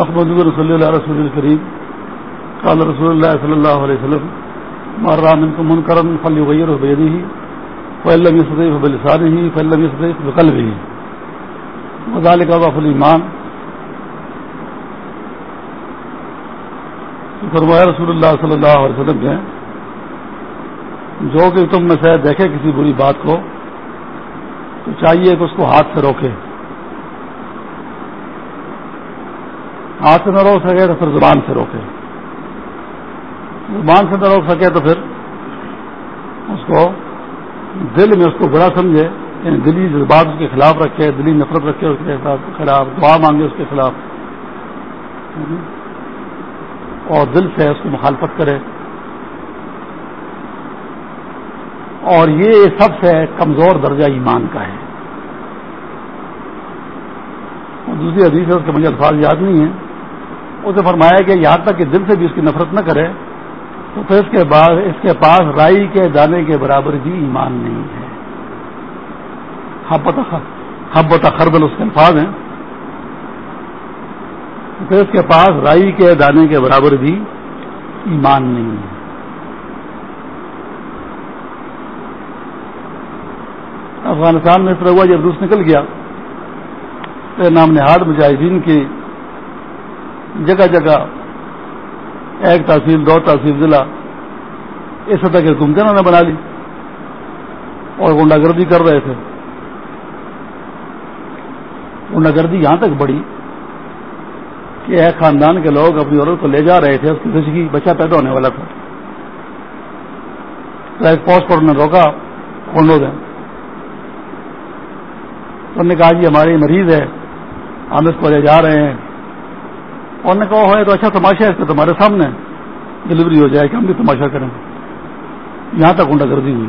محمد رسول اللہ رسول الکریم قال رسول اللہ صلی اللہ علیہ وسلم مارا من کو منکرم فلی غیر بیدی ہی فلم صدیف بلسان ہی فلم صدیف بقلب ہی مزال کا وف المان فرمایا رسول اللہ صلی اللہ علیہ وسلم نے، جو کہ تم میں سے دیکھے کسی بری بات کو، تو چاہیے کہ اس کو ہاتھ سے روکے۔ ہاتھ سے نہ روک سکے تو پھر زبان سے روکے۔ زبان سے نہ روک سکے تو پھر اس کو دل میں اس کو برا سمجھے۔ یعنی دلی جذبات اس کے خلاف رکھے، دلی نفرت رکھے اس کے خلاف دعا مانگے اس کے خلاف۔ اور دل سے اس کی مخالفت کرے۔ اور یہ سب سے کمزور درجہ ایمان کا ہے۔ دوسری حدیث ہے اس کے مجھے الفاظ یاد نہیں ہیں۔ اسے فرمایا کہ یہاں تک کہ دل سے بھی اس کی نفرت نہ کرے، تو پھر اس کے بعد، اس کے پاس رائی کے دانے کے برابر بھی ایمان نہیں ہے۔ حبت خردل اس کے الفاظ ہیں۔ پھر اس کے پاس رائی کے دانے کے برابر بھی ایمان نہیں ہے۔ افغانستان میں اس طرح ہوا جب روس نکل گیا تو نام نہاد مجاہدین کی جگہ جگہ، ایک تحصیل، دو تحصیل، ضلع، اس سطح کے حکومتیں انہوں نے بنا لی اور گنڈا گردی کر رہے تھے۔ گنڈا گردی یہاں تک بڑی کہ ایک خاندان کے لوگ اپنی عورت کو لے جا رہے تھے، اس کی زچگی بچہ پیدا ہونے والا تھا۔ ایک پوسٹ پر انہوں نے روکا کھولو دیں انہوں نے کہا جی ہماری مریض ہے، ہم اس کو لے جا رہے ہیں۔ اور نے کہا ہوئے تو اچھا تماشا ہے اس تمہارے سامنے ڈلیوری ہو جائے کہ ہم بھی تماشا کریں۔ یہاں تک گنڈا گردی ہوئی۔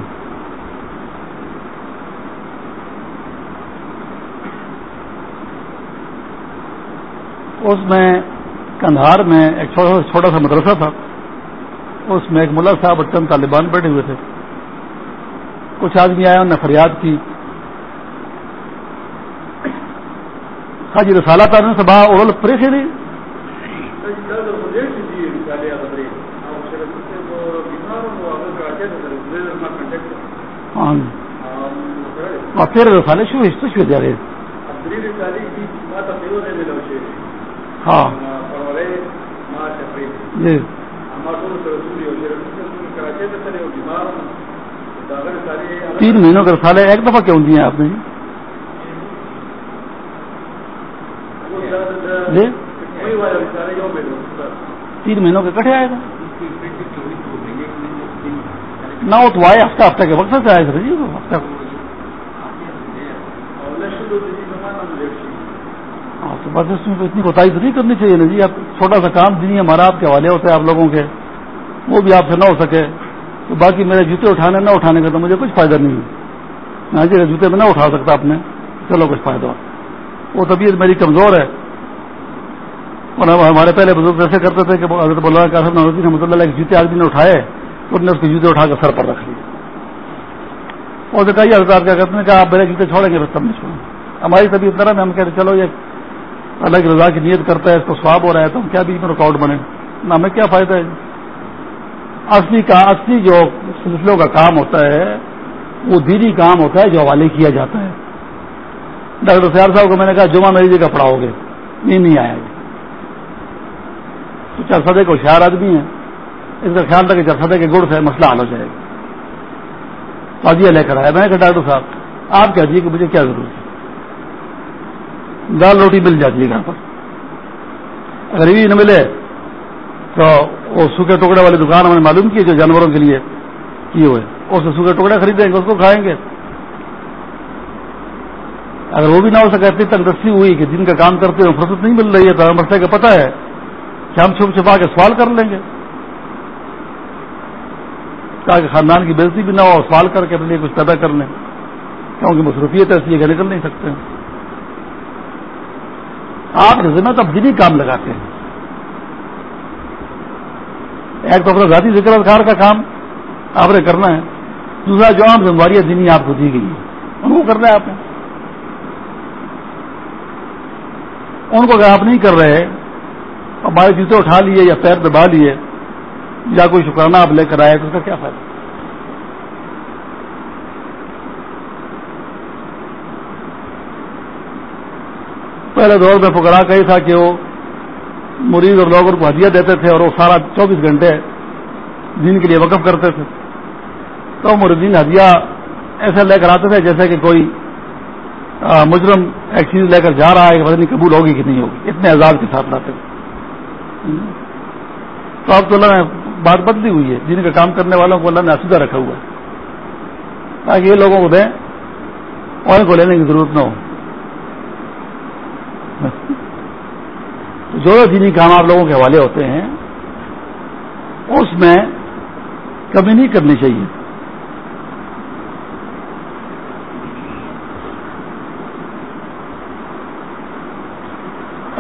اس میں کندھار میں ایک چھوٹا سا مدرسہ تھا۔ اس میں ایک ملا صاحب اور چند طالبان بیٹھے ہوئے تھے۔ کچھ آدمی آئے، انہوں نے فریاد کی۔ ہاں جی رسالہ تھا سے باہر اڑل پریس نہیں شو شو رہے ہاں۔ جی۔ تین مہینوں کے رسالے ایک دفعہ کیوں دیے آپ نے؟ جی۔ تین مہینوں کے کٹھے آئے گا۔ نہ وہ تو آئے ہفتہ ہفتہ کے وقت سے آئے سر جی ہفتہ۔ ہاں تو بس اس میں اتنی کوتاہی تو نہیں کرنی چاہیے نا جی۔ اب چھوٹا سا کام دینی ہمارا آپ کے حوالے ہوتے ہیں آپ لوگوں کے۔ وہ بھی آپ سے نہ ہو سکے۔ تو باقی میرے جوتے اٹھانے، نہ اٹھانے کا تو مجھے کچھ فائدہ نہیں ہے۔ جی جوتے میں نہ اٹھا سکتا اپنے۔ چلو، کچھ فائدہ۔ ہو وہ طبیعت میری کمزور ہے۔ اور ہمارے پہلے بزرگ ایسے کرتے تھے کہ حضرت اللہ قاسم رحمۃ اللہ کے جوتے آدمی نے اٹھائے، تو انہوں نے اس کے جوتے اٹھا کر سر پر رکھ لیے۔ اور سے کئی حضرات کیا کرتے ہیں؟ کہ آپ میرے جوتے چھوڑیں گے بس تب نہیں چھوڑیں ہماری طبیعت طرح میں ہم کہتے چلو، یہ الگ رضا کی نیت کرتا ہے، اس کو سواب ہو رہا ہے، تو ہم کیا بیچ میں رکاوٹ بنے؟ نہ، ہمیں کیا فائدہ ہے؟ اصلی کا، اصلی جو سلسلوں کا کام ہوتا ہے، وہ دینی کام ہوتا ہے جو حوالے کیا جاتا ہے۔ ڈاکٹر سیار صاحب کو میں نے کہا، جمعہ میری جگہ پڑھاؤ گے۔ نہیں نہیں آیا۔ تو چار سدے کو ہوشیار آدمی ہے اس کا خیال تھا کہ چار سدے کے گڑ سے مسئلہ حل ہو جائے گا۔ تازیہ لے کر آیا میں نے کہا، ڈاکٹر صاحب، آپ کہہ دیجیے کہ مجھے کیا ضرورت ہے؟ دال روٹی مل جاتی ہے گھر پر۔ اگر یہ نہ ملے تو وہ سوکھے ٹکڑے والی دکان ہم نے معلوم کی جو جانوروں کے لیے کیے ہوئے۔ اس سے سوکھے ٹکڑے خریدیں گے، اس کو کھائیں گے۔ اگر وہ بھی نہ ہو سکے، اتنی تک رسی ہوئی کہ جن کا کام کرتے ہیں فرصت نہیں مل رہی ہے تو ہمیں مسئلہ کا پتہ ہے۔ کہ ہم چھپ چھپا کے سوال کر لیں گے۔ تاکہ خاندان کی بےزتی بھی نہ ہو، سوال کر کے اپنے لیے کچھ پیدا کر لیں۔ کیونکہ مصروفیت ایسی ہے کہ نکل نہیں سکتے۔ آپ ذمہ تو دینی کام لگاتے ہیں۔ ایک تو اپنا ذاتی ذکر اذکار کا کام آپ نے کرنا ہے، دوسرا جو عام ذمہ دینی آپ کو دی گئی ہے ان کو کرنا ہے آپ نے۔ ان کو اگر آپ نہیں کر رہے ہمارے جوتے اٹھا لیے یا پیر دبا لیے یا کوئی شکرانہ آپ لے کر آئے تو اس کا کیا فائدہ؟ پہلے دور میں فکرا کا تھا کہ وہ مریض اور لوگوں کو ہدیہ دیتے تھے اور وہ سارا چوبیس گھنٹے دن کے لیے وقف کرتے تھے۔ تو مریضین ہدیہ ایسے لے کر آتے تھے جیسے کہ کوئی مجرم ایک چیز لے کر جا رہا ہے کہ پتہ نہیں قبول ہوگی کہ نہیں ہوگی، اتنے عذاب کے ساتھ لاتے تھے۔ تو اب تو اللہ نے بات بدلی ہوئی ہے۔ جن کا کام کرنے والوں کو اللہ نے اسودہ رکھا ہوا ہے۔ تاکہ یہ لوگوں کو دیں اور ان کو لینے کی ضرورت نہ ہو۔ جو دینی کام آپ لوگوں کے حوالے ہوتے ہیں، اس میں کمی نہیں کرنی چاہیے۔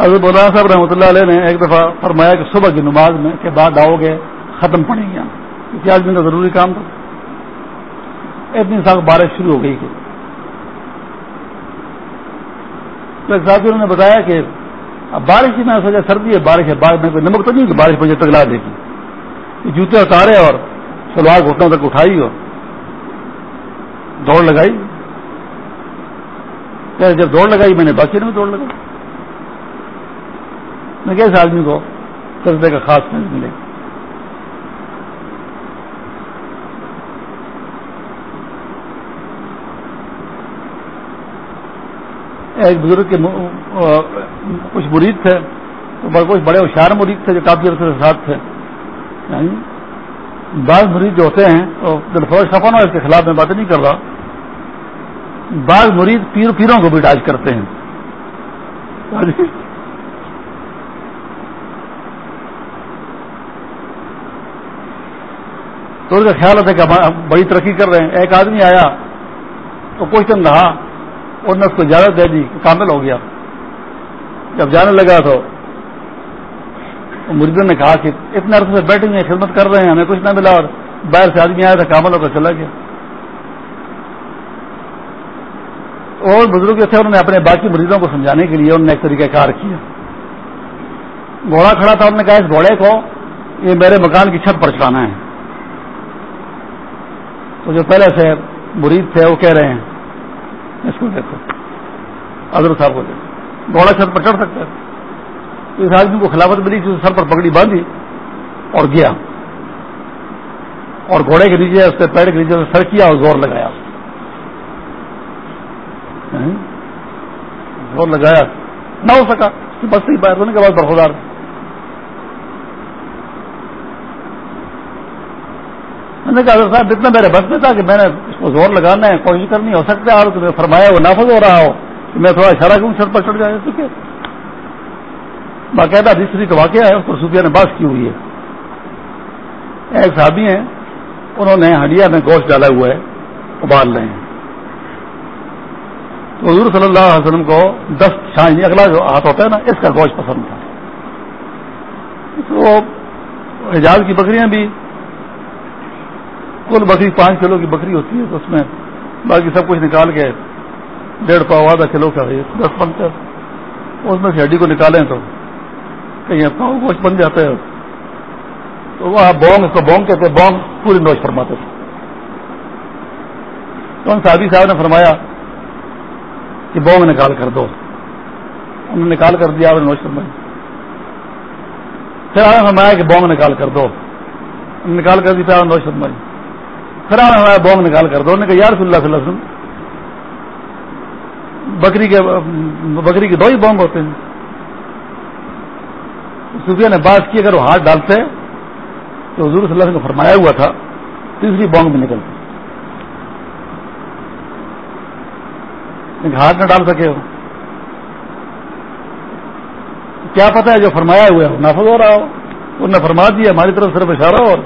حضرت مولانا صاحب رحمۃ اللہ علیہ نے ایک دفعہ فرمایا کہ صبح کی نماز میں کے بعد آؤ گے، ختم پڑیں گے کیونکہ آج کا ضروری کام تھا۔ اتنی سال بارش شروع ہو گئی کہ۔ تو ایک ساتھی نے بتایا کہ اب بارش ہی میں سوچا سردی ہے، بارش ہے، بارش میں کوئی نمک تو نہیں کہ بارش مجھے تگلا دے گی۔ جوتے اتارے اور سلوار گھٹنوں تک اٹھائی اور دوڑ لگائی۔ جب دوڑ لگائی، میں نے باقی میں دوڑ لگائی۔ میں کیسے آدمی کو قصبے کا خاص فیض ملے؟ ایک بزرگ کے کچھ مرید تھے تو کچھ بڑے ہوشیار مرید تھے جو کافی عرصے سے ساتھ تھے۔ یعنی بعض مرید جو ہوتے ہیں تو دلفوج خفا اس کے خلاف میں باتیں نہیں کر رہا۔ بعض مرید پیر پیروں کو بھی ڈاج کرتے ہیں۔ یعنی تو اس کا خیال ہوتا ہے کہ بڑی ترقی کر رہے ہیں۔ ایک آدمی آیا تو کوشچن رہا، اور نے اس کو اجازت دے دی، کامل ہو گیا۔ جب جانے لگا تو مریدن نے کہا کہ اتنے عرصے سے بیٹھے ہوئے خدمت کر رہے ہیں، ہمیں کچھ نہ ملا، اور باہر سے آدمی آیا تھا، کامل ہو کر چلا گیا۔ اور بزرگ تھے، انہوں نے اپنے باقی مریضوں کو سمجھانے کے لیے انہوں نے ایک طریقہ کار کیا۔ گھوڑا کھڑا تھا، انہوں نے کہا، اس گھوڑے کو یہ میرے مکان کی چھت پر چلانا ہے۔ تو جو پہلے سے مرید تھے وہ کہہ رہے ہیں۔ اس کو دیکھو اظہر صاحب کو دیکھو۔ گھوڑا چھت پر چڑھ سکتا ہے اس آدمی کو خلافت ملی تھی سر پر پگڑی باندھی اور گیا۔ اور گھوڑے کے نیچے، اس کے پیر کے نیچے سر کیا اور زور لگایا۔ ہاں؟ زور لگایا۔ نہ ہو سکا۔ بس نہیں پایا ہونے کے بعد برخودار میں نے کہا صاحب، اتنا میرے بس میں تھا کہ میں نے اس کو زور لگانا ہے کوشش کرنی ہو سکتا ہے اور تمہیں فرمایا وہ نافذ ہو رہا ہو کہ میں تھوڑا اشارہ کروں، سر پر چڑھ جائے۔ تو کیا باقاعدہ دوسری کا واقعہ ہے، اس پر صوفیہ نے بات کی ہوئی ہے۔ ایک صحابی ہیں، انہوں نے ہڈیا میں گوشت ڈالا ہوا ہے، ابال رہے ہیں۔ تو حضور صلی اللہ علیہ وسلم کو دس چھان اگلا جو ہاتھ ہوتا ہے نا، اس کا گوشت پسند تھا۔ تو حجاز کی بکریاں بھی کل بکری پانچ کلو کی بکری ہوتی ہے تو اس میں باقی سب کچھ نکال کے ڈیڑھ پاؤ آدھا کلو کا دس پنچر اس میں سے ہڈی کو نکالیں تو کہیں پاؤ گوشت بن جاتا ہے۔ تو وہاں بونگ، اس کو بونگ کہتے ہیں، بونگ پوری نوش فرماتے تھے تو ان صحابی صاحب نے فرمایا کہ بونگ نکال کر دو۔ انہوں نے نکال کر دیا، آپ نے نوش فرمائی۔ پھر آپ نے فرمایا کہ بونگ نکال کر دو۔ نکال کر دی، پھر نوش فرمائی۔ پھر آپ نے فرمایا بونگ نکال کر دو۔ انہوں نے کہا یار صلی اللہ علیہ وسلم، بکری کے بکری کے دو ہی بونگ ہوتے ہیں۔ صوفیہ نے بات کی، اگر وہ ہاتھ ڈالتے تو حضور صلی اللہ علیہ وسلم کو فرمایا ہوا تھا، تیسری بونگ میں نکلتی۔ ہاتھ نہ ڈال سکے ہو کیا پتا ہے جو فرمایا ہوا ہے نافذ ہو رہا ہو۔ انہوں نے فرما دیا، ہماری طرف صرف اشارہ اور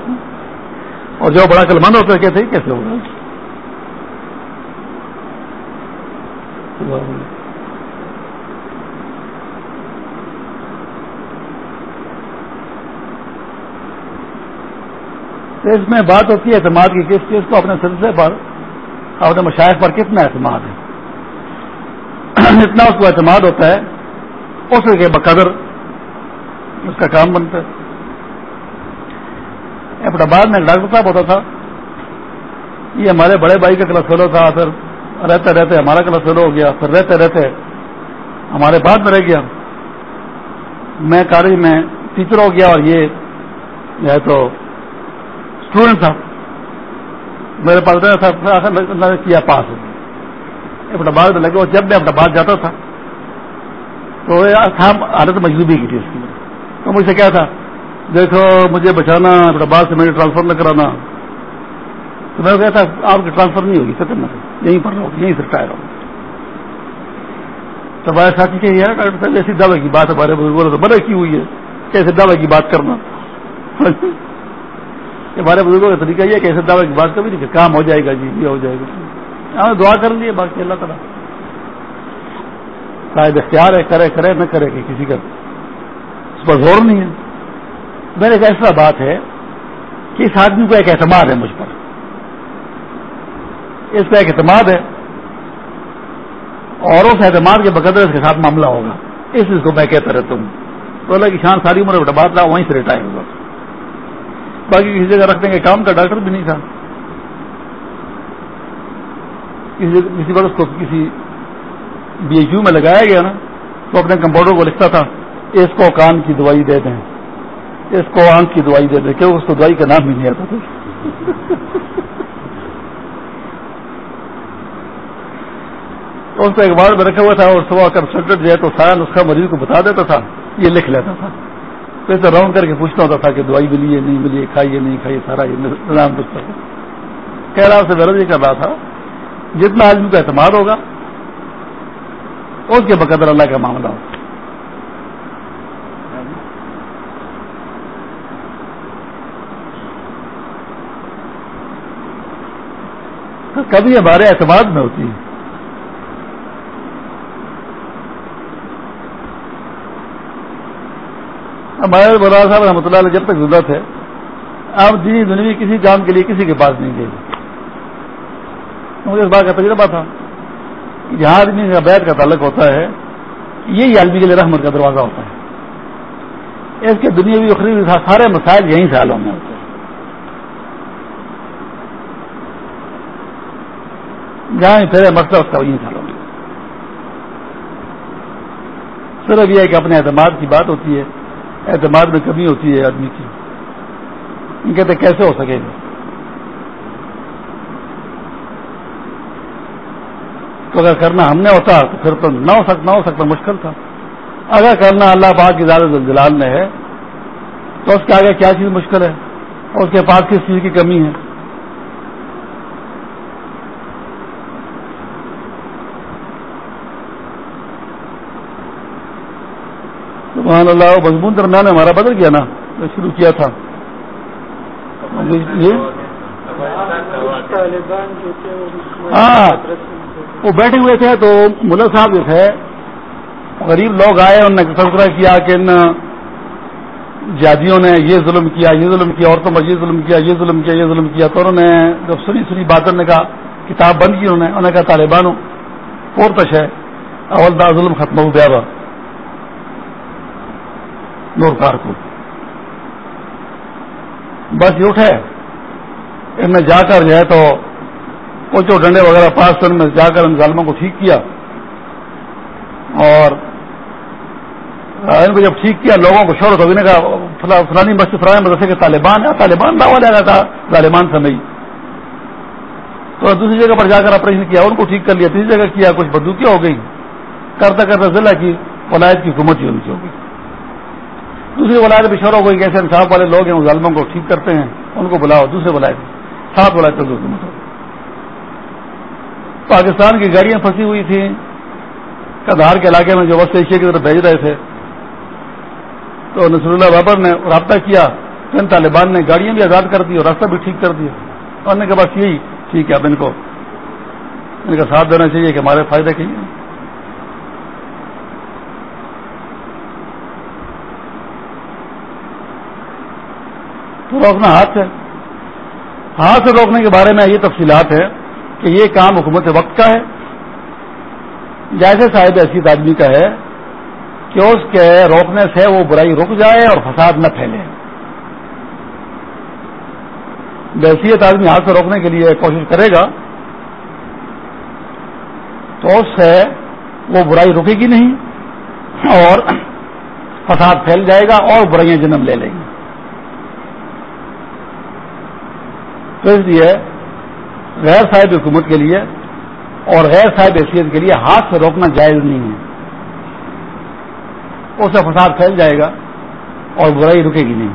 اور جو بڑا کل مند ہوتا ہے کہتے کیسے ہوگا اس میں بات ہوتی ہے اعتماد کی کس چیز کو؟ اپنے سلسلے پر، اپنے مشاہد پر کتنا اعتماد ہے؟ جتنا اس کو اعتماد ہوتا ہے، اس کے بقدر اس کا کام بنتا ہے۔ احمد میں ڈاکٹر صاحب ہوتا تھا۔ یہ ہمارے بڑے بھائی کا کلاس فیلو تھا، پھر رہتے رہتے ہمارا کلاس فیلو ہو گیا، پھر رہتے رہتے ہمارے بعد میں رہ گیا۔ میں کالج میں ٹیچر ہو گیا اور یہ جو ہے تو اسٹوڈنٹ تھا۔ میرے پاس تھا کیا پاس ہو اپنا بات میں لگے جب میں اپنا بات جاتا تھا تو حالت مجلوبی کی تھی اس کی۔ تو مجھ سے کیا تھا؟ دیکھو، مجھے بچانا اپنا بات سے میرے ٹرانسفر نہ کرانا۔ تو میں کہتا آپ کی ٹرانسفر نہیں ہوگی سکن نہ یہیں پر رہو، یہیں سے ٹائر ہو۔ تو ہمارے ساتھی کہ یار، ڈاکٹر صاحب، ایسی دعوے کی بات ہمارے بزرگوں سے بڑے کی ہوئی ہے۔ کیسے دعوے کی بات کرنا؟ ہمارے بزرگوں کا طریقہ یہ کہ ایسے دعوے کی بات کبھی نہیں، کہ کام ہو جائے گا جی یہ ہو جائے گا۔ ہمیں دعا کر لیے، باقی اللہ تعالیٰ۔ شاید اختیار ہے، کرے کرے، نہ کرے کہ کسی کا۔ اس پر زور نہیں ہے۔ میرے ایک ایسا بات ہے کہ اس آدمی کو ایک اعتماد ہے مجھ پر۔ اس کا ایک اعتماد ہے۔ اور اس اعتماد کے بقدر اس کے ساتھ معاملہ ہوگا۔ اس چیز کو میں کہتا رہتا ہوں۔ تو اللہ کی شان ساری عمر بات رہا، وہیں سے ریٹائر ہوگا باقی کسی جگہ رکھنے کے کام کا ڈاکٹر بھی نہیں تھا۔ کسی بار اس کو کسی بی ایچ یو میں لگایا گیا نا، تو اپنے کمپاؤنڈر کو لکھتا تھا، اس کو کان کی دوائی دے دیں۔ اس کو آنکھ کی دوائی دے دیں کیوں اس کو دوائی کا نام بھی نہیں آتا تھا۔ اس کو ایک بار میں رکھا ہوا تھا اور صبح کنسلٹنٹ جو تو سارا نسخہ مریض کو بتا دیتا تھا، یہ لکھ لیتا تھا۔ پھر تو راؤنڈ کر کے پوچھتا ہوتا تھا کہ دوائی ملی ہے، نہیں ملی کھائیے نہیں کھائیے سارا یہ نظام پوچھتا تھا۔ کہہ رہا سے غرض یہ کر رہا تھا۔ جتنا آدمی کا اعتماد ہوگا، اس کے بقدر اللہ کا معاملہ ہوگا۔ کبھی ہمارے اعتماد میں ہوتی ہے۔ ہمارے بلا صاحب رحمۃ اللہ علیہ جب تک ضرورت ہے آپ دینی دنیا کسی کام کے لیے کسی کے پاس نہیں گئے۔ مجھے اس بات کا تجربہ تھا جہاں آدمی کا بیت کا تعلق ہوتا ہے، یہی آدمی کے لیے رحمت کا دروازہ ہوتا ہے۔ اس کے دنیا بھی اخری سارے مسائل یہیں سے حالوں میں ہوتے ہیں۔ جہاں پھر مسئلہ اس کا یہیں سالوں میں صرف یہ ہے کہ اپنے اعتماد کی بات ہوتی ہے، اعتماد میں کمی ہوتی ہے آدمی کی۔ کہتے کیسے ہو سکے گا؟ تو اگر کرنا ہم نے ہوتا تو پھر تو نہ ہو سکتا، نہ ہو سکتا، مشکل تھا۔ اگر کرنا اللہ پاک کی زیادہ جلال میں ہے تو اس کے آگے کیا چیز مشکل ہے؟ اور اس کے پاس کس چیز کی کمی ہے؟ سبحان اللہ مضمون درمیان ہمارا بدل گیا نا شروع کیا تھا۔ ہاں وہ بیٹھے ہوئے تھے تو ملا صاحب جو تھے، غریب لوگ آئے، انہوں نے تذکرہ کیا کہ ان جادیوں نے یہ ظلم کیا، یہ ظلم کیا، عورتوں پر یہ ظلم کیا، یہ ظلم کیا، یہ ظلم کیا۔ تو انہوں نے جب سنی سنی باتوں نے کہا، کتاب بند کی انہوں نے انہوں نے کہا، طالبانوں پورتش ہے اولدا ظلم ختم ہو گیا۔ نور کار کو۔ بس یہ اٹھے ان میں جا کر جو ہے تو پوچھو ڈنڈے وغیرہ پاس کر میں جا کر ان ظالموں کو ٹھیک کیا۔ اور ان کو جب ٹھیک کیا، لوگوں کو شور تو کا فلانی مسجد فلانی مدرسے کے طالبان ہے، طالبان دعوا لے گا تھا، طالبان سے نہیں۔ تو دوسری جگہ پر جا کر آپریشن کیا، ان کو ٹھیک کر لیا، تیسری جگہ کیا، کچھ بدوکیاں ہو گئی۔ کرتا کرتا ضلع کی ولایت کی حکومت ہی ان کی ہو گئی۔ دوسری ولایت بھی شور ہو گئی کیسے انصاف والے لوگ ہیں ظالموں کو ٹھیک کرتے ہیں، ان کو بلاؤ، دوسرے ولایت سات ولایت پاکستان کی گاڑیاں پھنسی ہوئی تھیں۔ کدار کے علاقے میں جو وسط ایشیا کی طرف بھیج رہے تھے۔ تو نصر اللہ بابر نے رابطہ کیا۔ تو طالبان نے گاڑیاں بھی آزاد کر دی اور راستہ بھی ٹھیک کر دیا۔ اور نے کے بس یہی ٹھیک ہے، اب ان کو ان کا ساتھ دینا چاہیے کہ ہمارے فائدے کے تو روکنا ہاتھ سے ہاتھ سے روکنے کے بارے میں یہ تفصیلات ہے کہ یہ کام حکومت وقت کا ہے۔ جیسے صاحب ایسی آدمی کا ہے کہ اس کے روکنے سے وہ برائی رک جائے اور فساد نہ پھیلے۔ بحثیت آدمی ہاتھ سے روکنے کے لیے کوشش کرے گا تو اس سے وہ برائی رکے گی نہیں اور فساد پھیل جائے گا اور برائیاں جنم لے لیں گی۔ تو اس لیے غیر صاحب حکومت کے لیے اور غیر صاحب حیثیت کے لیے ہاتھ سے روکنا جائز نہیں ہے۔ اس سے فساد پھیل جائے گا اور برائی رکے گی نہیں۔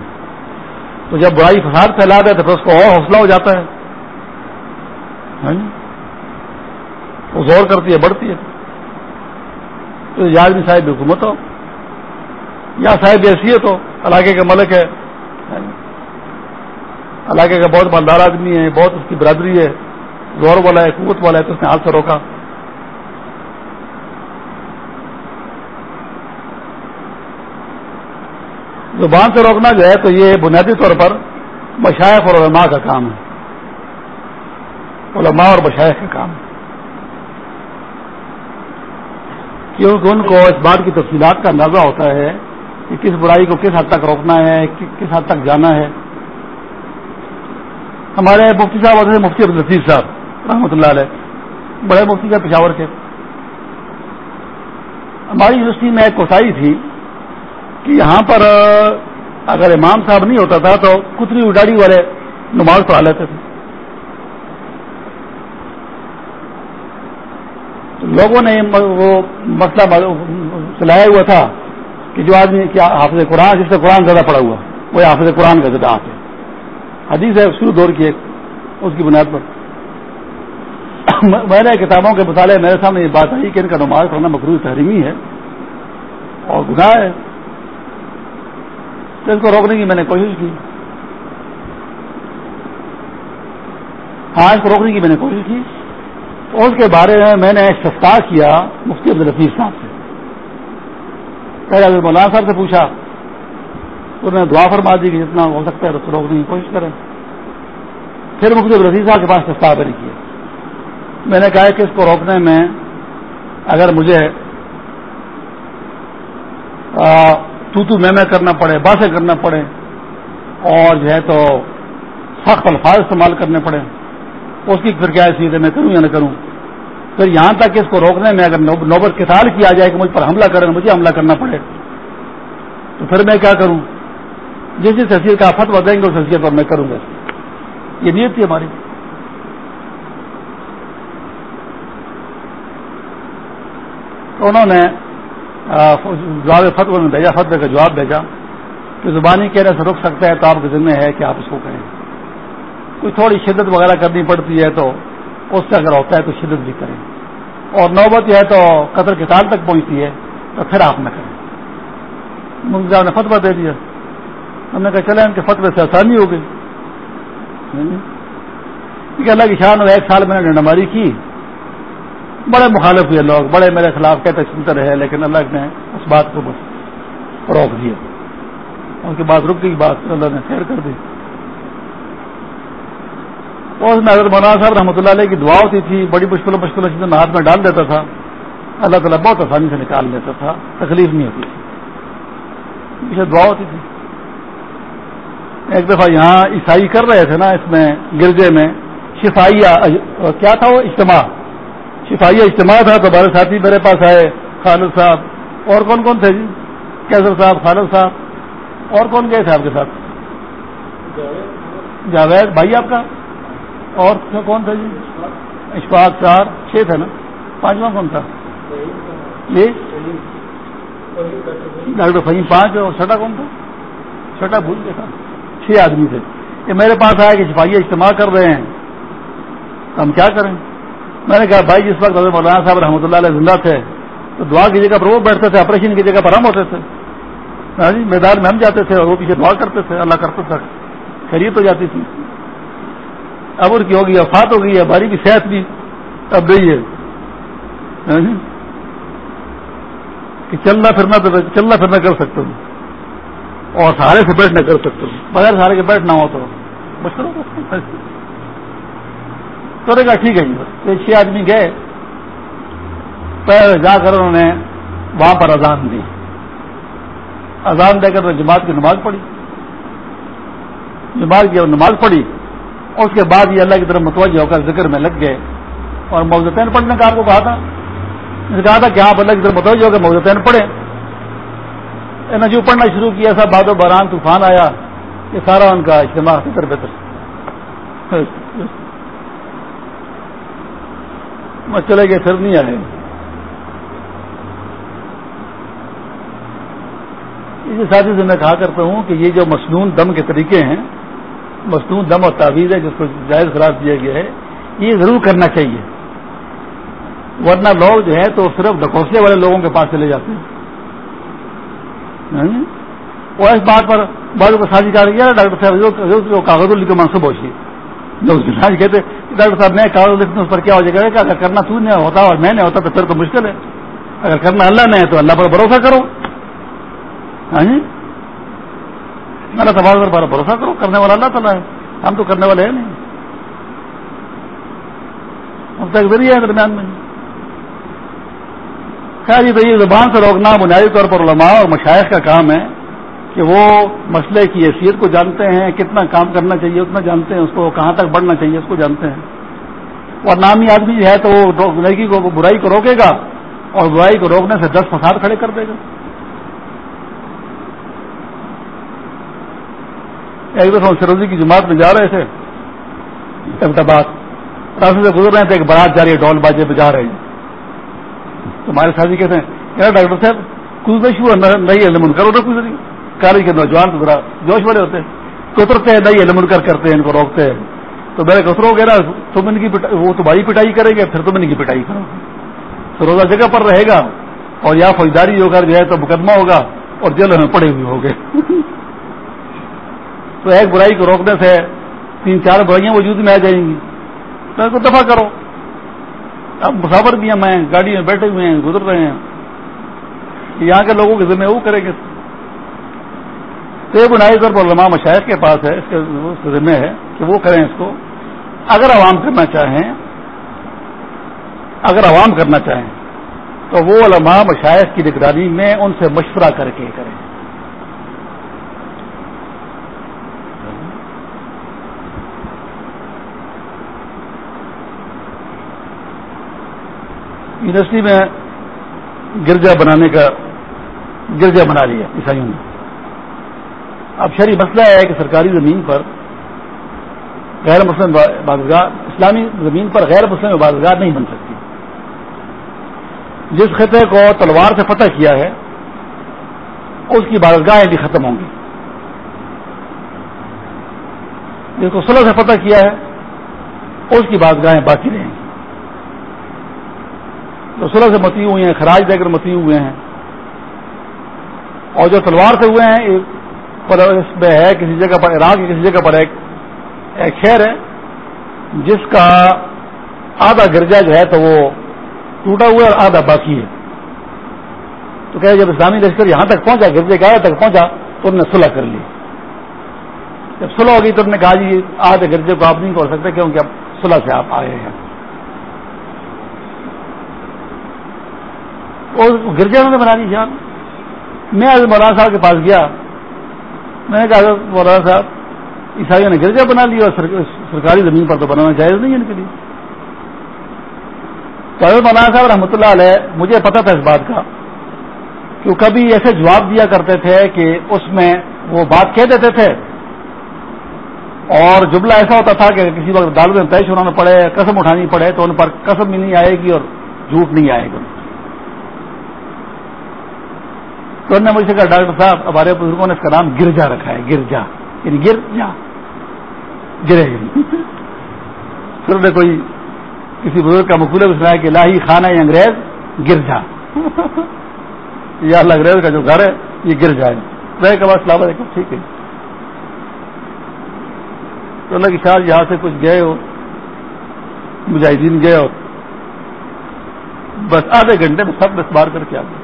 تو جب برائی فساد پھیلا دے تو پھر اس کو اور حوصلہ ہو جاتا ہے۔ ہاں جی؟ وہ زور کرتی ہے، بڑھتی ہے۔ تو یادمی صاحب حکومت ہو یا صاحب حیثیت ہو، علاقے کا ملک ہے۔ علاقے کا بہت مالدار آدمی ہے، بہت اس کی برادری ہے زور والا ہے، قوت والا ہے، تو اس نے ہاتھ سے روکا۔ زبان سے روکنا جو ہے تو یہ بنیادی طور پر بشائق اور علماء کا کام ہے۔ علماء اور بشائق کا کام۔ ہے کیونکہ ان کو اس بات کی تفصیلات کا اندازہ ہوتا ہے کہ کس برائی کو کس حد تک روکنا ہے، کس حد تک جانا ہے۔ ہمارے مفتی صاحب ہوتے ہیں مفتی عبد الطیف صاحب، رحمۃ اللہ علیہ، بڑے مفتی صاحب پشاور کے۔ ہماری یونیورسٹی میں ایک کوسائی تھی کہ یہاں پر اگر امام صاحب نہیں ہوتا تھا تو کتری اڈاڑی والے نماز پڑھا لیتے تھے۔ لوگوں نے وہ مسئلہ چلایا ہوا تھا کہ جو آدمی، کیا حافظ قرآن، جس سے قرآن زیادہ پڑا ہوا وہ حافظ قرآن کا زیادہ ہے حدیث ہے شروع دور کی ایک، اس کی بنیاد پر۔ میں نے کتابوں کے مطالعے، میرے سامنے یہ بات آئی کہ ان کا نماز پڑھنا مقروض تحریمی ہے اور گناہ ہے۔ تو اس کو روکنے کی میں نے کوشش کی۔ ہاں اس کو روکنے کی میں نے کوشش کی۔ تو اس کے بارے میں میں نے سفتا کیا مفتی عبد الرفیق صاحب سے۔ پہلے مولانا صاحب سے پوچھا۔ تو انہوں نے دعا فرما دی کہ جتنا ہو سکتا ہے اس کو روکنے کی کوشش کریں۔ پھر مفتی عبد صاحب کے پاس سفتا نہیں کیا۔ میں نے کہا کہ اس کو روکنے میں اگر مجھے تو تو میں میں کرنا پڑے، باتیں کرنا پڑے، اور جو ہے تو سخت الفاظ استعمال کرنے پڑے۔ اس کی پھر کیا حیثیت ہے میں کروں یا نہ کروں؟ پھر یہاں تک اس کو روکنے میں اگر نوبت کے سال کیا جائے کہ مجھ پر حملہ کریں، مجھے حملہ کرنا پڑے۔ تو پھر میں کیا کروں؟ جس جس حیثیت کا فتو دیں گے، اس حیثیت پر میں کروں گا۔ یہ نیت تھی ہماری۔ تو انہوں نے جواب فتو میں بھیجا فتوے کا جواب بھیجا کہ زبانی کہنے سے رک سکتا ہے تو آپ کے ذمہ ہے کہ آپ اس کو کہیں۔ کوئی تھوڑی شدت وغیرہ کرنی پڑتی ہے تو اس سے اگر ہوتا ہے تو شدت بھی کریں۔ اور نوبت ہے تو قطر کے تک پہنچتی ہے تو پھر آپ نہ کریں۔ صاحب نے فتوا دے دیا۔ ہم نے کہا چلے ان کے فتوے سے آسانی ہو گئی۔ کیونکہ اللہ کی شان ایک سال میں نے ڈنڈا کی۔ بڑے مخالف ہوئے لوگ، بڑے میرے خلاف کہتے سنتے رہے، لیکن اللہ نے اس بات کو بس روک دیا۔ ان کی بات رک گئی بات اللہ نے خیر کر دی۔ اس میں حضرت مولانا صاحب رحمۃ اللہ علیہ کی دعا ہوتی تھی، بڑی مشکلوں مشکلوں چیزیں ہاتھ میں ڈال دیتا تھا۔ اللہ تعالیٰ بہت آسانی سے نکال لیتا تھا، تکلیف نہیں ہوتی تھی۔ اسے دعا ہوتی تھی۔ ایک دفعہ یہاں عیسائی کر رہے تھے نا اس میں گرجے میں، شفائیہ، کیا تھا وہ اجتماع؟ شفائیہ اجتماع تھا تو ہمارے ساتھی میرے پاس آئے، خالد صاحب۔ اور کون کون تھے جی؟ کیسر صاحب، خالد صاحب۔ اور کون گئے تھے آپ کے ساتھ؟ جاوید۔ بھائی آپ کا؟ اور کون تھا جی؟ اشفاق چار، چھ تھا نا۔ پانچواں کون تھا؟ جی؟ ڈاکٹر فہیم پانچ اور چھٹا کون تھا؟ چھٹا بھول گیا تھا۔ چھ آدمی تھے یہ میرے پاس آیا کہ سپاہی اجتماع کر رہے ہیں ہم کیا کریں؟ میں نے کہا، بھائی، جس وقت مولانا صاحب رحمۃ اللہ علیہ زندہ تھے، تو دعا کی جگہ پر وہ بیٹھتے تھے آپریشن کی جگہ پر ہم ہوتے تھے۔ جی میدان میں ہم جاتے تھے اور وہ پیچھے دعا کرتے تھے، اللہ کرتے تھا خرید ہو جاتی تھی۔ اب کی ہوگی افات ہو گئی ہے ہماری بھی صحت بھی اب گئی ہے۔ ہاں جی؟ کہ چلنا پھرنا تو چلنا پھرنا کر سکتا ہوں۔ اور سہارے سے بیٹھ نہ کر ہوں بغیر سہارے کے بیٹھ نہ ہو تو۔ تو کہا ٹھیک ہے جی۔ چھ آدمی گئے۔ پہلے جا کر انہوں نے وہاں پر اذان دی۔ اذان دے کر جماعت کی نماز پڑھی۔ جماعت کی نماز پڑھی اور اس کے بعد یہ اللہ کی طرف متوجہ ہو کر ذکر میں لگ گئے۔ اور موزتین پڑھنے کا آپ کو کہا تھا۔ کہا تھا کہ آپ اللہ کی طرف متوجہ ہو کر موزتین پڑھیں۔ جو پڑھنا شروع کیا سب باد و باران، طوفان آیا، یہ سارا ان کا اجتماع بہتر بہتر میں چلے گئے، پھر نہیں آئے۔ اسی ساتھی سے میں کہا کرتا ہوں کہ یہ جو مصنون دم کے طریقے ہیں، مصنون دم اور تعویذ ہے، جس کو جائز قرار دیا گیا ہے، یہ ضرور کرنا چاہیے۔ ورنہ لوگ جو ہے تو صرف ڈکوسلے والے لوگوں کے پاس چلے جاتے ہیں۔ اور اس بات پر بعض کو سازی کر رہی ہے، ڈاکٹر صاحب کاغذ لکھ کے منصوب ہوشی لوگ کہتے ڈاکٹر صاحب، میں کاغذ لکھنے اس پر کیا ہو جائے گا؟ کہ اگر کرنا تو نہیں ہوتا اور میں نہیں ہوتا، تو پھر تو مشکل ہے۔ اگر کرنا اللہ نے ہے، تو اللہ پر بھروسہ کرو۔ اللہ تبادل پر بھروسہ کرو، کرنے والا اللہ تعالیٰ ہے۔ ہم تو کرنے والے ہیں نہیں۔ اب تک ذریعہ ہے درمیان میں۔ خیر یہ تو یہ زبان سے روکنا بنیادی طور پر علماء اور مشائق کا کام ہے کہ وہ مسئلے کی حیثیت کو جانتے ہیں، کتنا کام کرنا چاہیے اتنا جانتے ہیں، اس کو کہاں تک بڑھنا چاہیے اس کو جانتے ہیں۔ اور نامی آدمی ہے تو وہ زندگی کو برائی کو روکے گا اور برائی کو روکنے سے دس فساد کھڑے کر دے گا۔ ایک دفعہ سروزی کی جماعت میں جا رہے تھے احمدآباد راستے سے گزر رہے تھے ایک بارات جا رہی ہے ڈول باجے پہ جا رہے ہیں۔ ہمارے ساتھی کہتے ہیں کیا ڈاکٹر صاحب کچھ شروع نہیں ہے من کرو کچھ نہیں۔ کالج کے نوجوان تو ذرا جوش بڑے ہوتے ہیں۔ کترتے ہیں نہیں علم کر کرتے ہیں، ان کو روکتے ہیں۔ تو میرے کترو گے نا تم ان کی وہ تمہاری پٹائی کریں گے، پھر تم ان کی پٹائی کرو تو روزہ جگہ پر رہے گا اور یا فوجداری ہو کر جو ہے تو مقدمہ ہوگا اور جیل میں پڑے ہوئے ہو گئے تو ایک برائی کو روکنے سے تین چار برائیاں وجود میں آ جائیں گی۔ تو دفاع کرو۔ اب مسافر بھی ہیں میں گاڑی میں بیٹھے ہوئے ہیں، گزر رہے ہیں۔ یہاں کے لوگوں کے ذمہ وہ کریں گے۔ تو یہ بنائی طور علماء مشاہد کے پاس ہے، اس کے ذمہ ہے کہ وہ کریں اس کو۔ اگر عوام کرنا چاہیں، اگر عوام کرنا چاہیں، تو وہ علماء مشاہد کی نگرانی میں ان سے مشورہ کر کے کریں۔ یونیورسٹی میں گرجا بنانے کا گرجا بنا لیا عیسائیوں نے۔ اب شہری مسئلہ ہے کہ سرکاری زمین پر غیر مسلم عبادتگاہ اسلامی زمین پر غیر مسلم عبادتگاہ نہیں بن سکتی۔ جس خطے کو تلوار سے فتح کیا ہے، اس کی عبادتگاہیں بھی ختم ہوں گی۔ جس کو صلح سے فتح کیا ہے، اس کی عبادتگاہیں باقی رہیں گی۔ جو صلح سے متی ہوئی ہیں، خراج دے کر متی ہوئے ہیں۔ اور جو تلوار سے ہوئے ہیں اس میں ہے کسی جگہ پر، عراق کسی جگہ پر ایک ایک ہے، جس کا آدھا گرجا جو ہے تو وہ ٹوٹا ہوا ہے اور آدھا باقی ہے۔ تو کہ جب اسلامی لشکر یہاں تک پہنچا، گرجے کے تک پہنچا، تو انہوں نے صلح کر لی۔ جب صلح ہوگی تو انہوں نے کہا جی آدھے گرجے کو آپ نہیں کر سکتے کیونکہ اب صلح سے آپ آئے ہیں۔ گرجا نے بنا لی جان۔ میں آج مولانا صاحب کے پاس گیا۔ میں نے کہا مولانا صاحب، عیسائیوں نے گرجا بنا لی اور سرکاری زمین پر تو بنانا جائز نہیں ہے ان کے لیے۔ تو حضرت مولانا صاحب رحمۃ اللہ علیہ، مجھے پتا تھا اس بات کا کہ کبھی ایسے جواب دیا کرتے تھے کہ اس میں وہ بات کہہ دیتے تھے۔ اور جملہ ایسا ہوتا تھا کہ کسی وقت دال میں پیش ہونا پڑے، قسم اٹھانی پڑے تو ان پر قسم بھی نہیں آئے گی اور جھوٹ نہیں آئے گا۔ تو انہوں نے مجھ سے کہا، ڈاکٹر صاحب، ہمارے بزرگوں نے اس کا نام گرجا رکھا ہے، گرجا۔ یعنی گر جا گرے۔ پھر نے کوئی کسی بزرگ کا مقولہ بھی سنایا کہ لاہی خانہ انگریز گرجا۔ یا اللہ انگریز کا جو گھر ہے، یہ گر جائے میں کہ السلام علیکم، ٹھیک ہے۔ تو اللہ کی شاید جی، یہاں سے کچھ گئے ہو۔ مجاہدین گئے ہو۔ بس آدھے گھنٹے میں سب بس بار کر کے آ گئے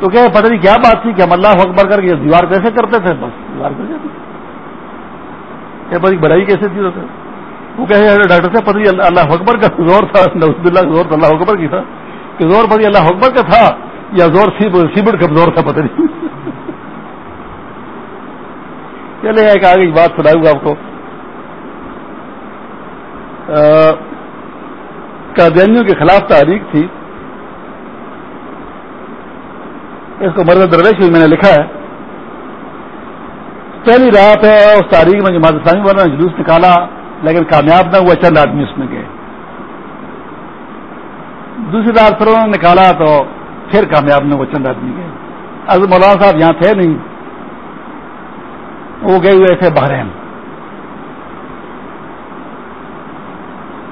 تو کہ پتہ نہیں کیا بات تھی کہ ہم اللہ اکبر کر کے دیوار کیسے کرتے تھے؟ بس دیوار کر جاتے کہ بڑی بڑائی کیسے تھی؟ وہ کہ ڈاکٹر صاحب، پتہ نہیں اللہ اکبر کا زور تھا اللہ زور تو اللہ اکبر کی تھا۔ کہ زور پتہ اللہ اکبر کا تھا یا زور سیبٹ کا زور تھا، پتہ نہیں۔ چلے، ایک آگے بات سناؤں گا آپ کو۔ قادیانیوں کے خلاف تاریخ تھی۔ اس کو مرد درویش میں نے لکھا ہے۔ پہلی رات ہے اس تاریخ میں جماعت اسلامی والوں نے جلوس نکالا، لیکن کامیاب نہ ہوا، چند آدمی اس میں گئے۔ دوسری رات پھر انہوں نے نکالا تو پھر کامیاب نہ ہوا، چند آدمی گئے۔ اب مولانا صاحب یہاں تھے نہیں، وہ گئے ہوئے تھے بحرین۔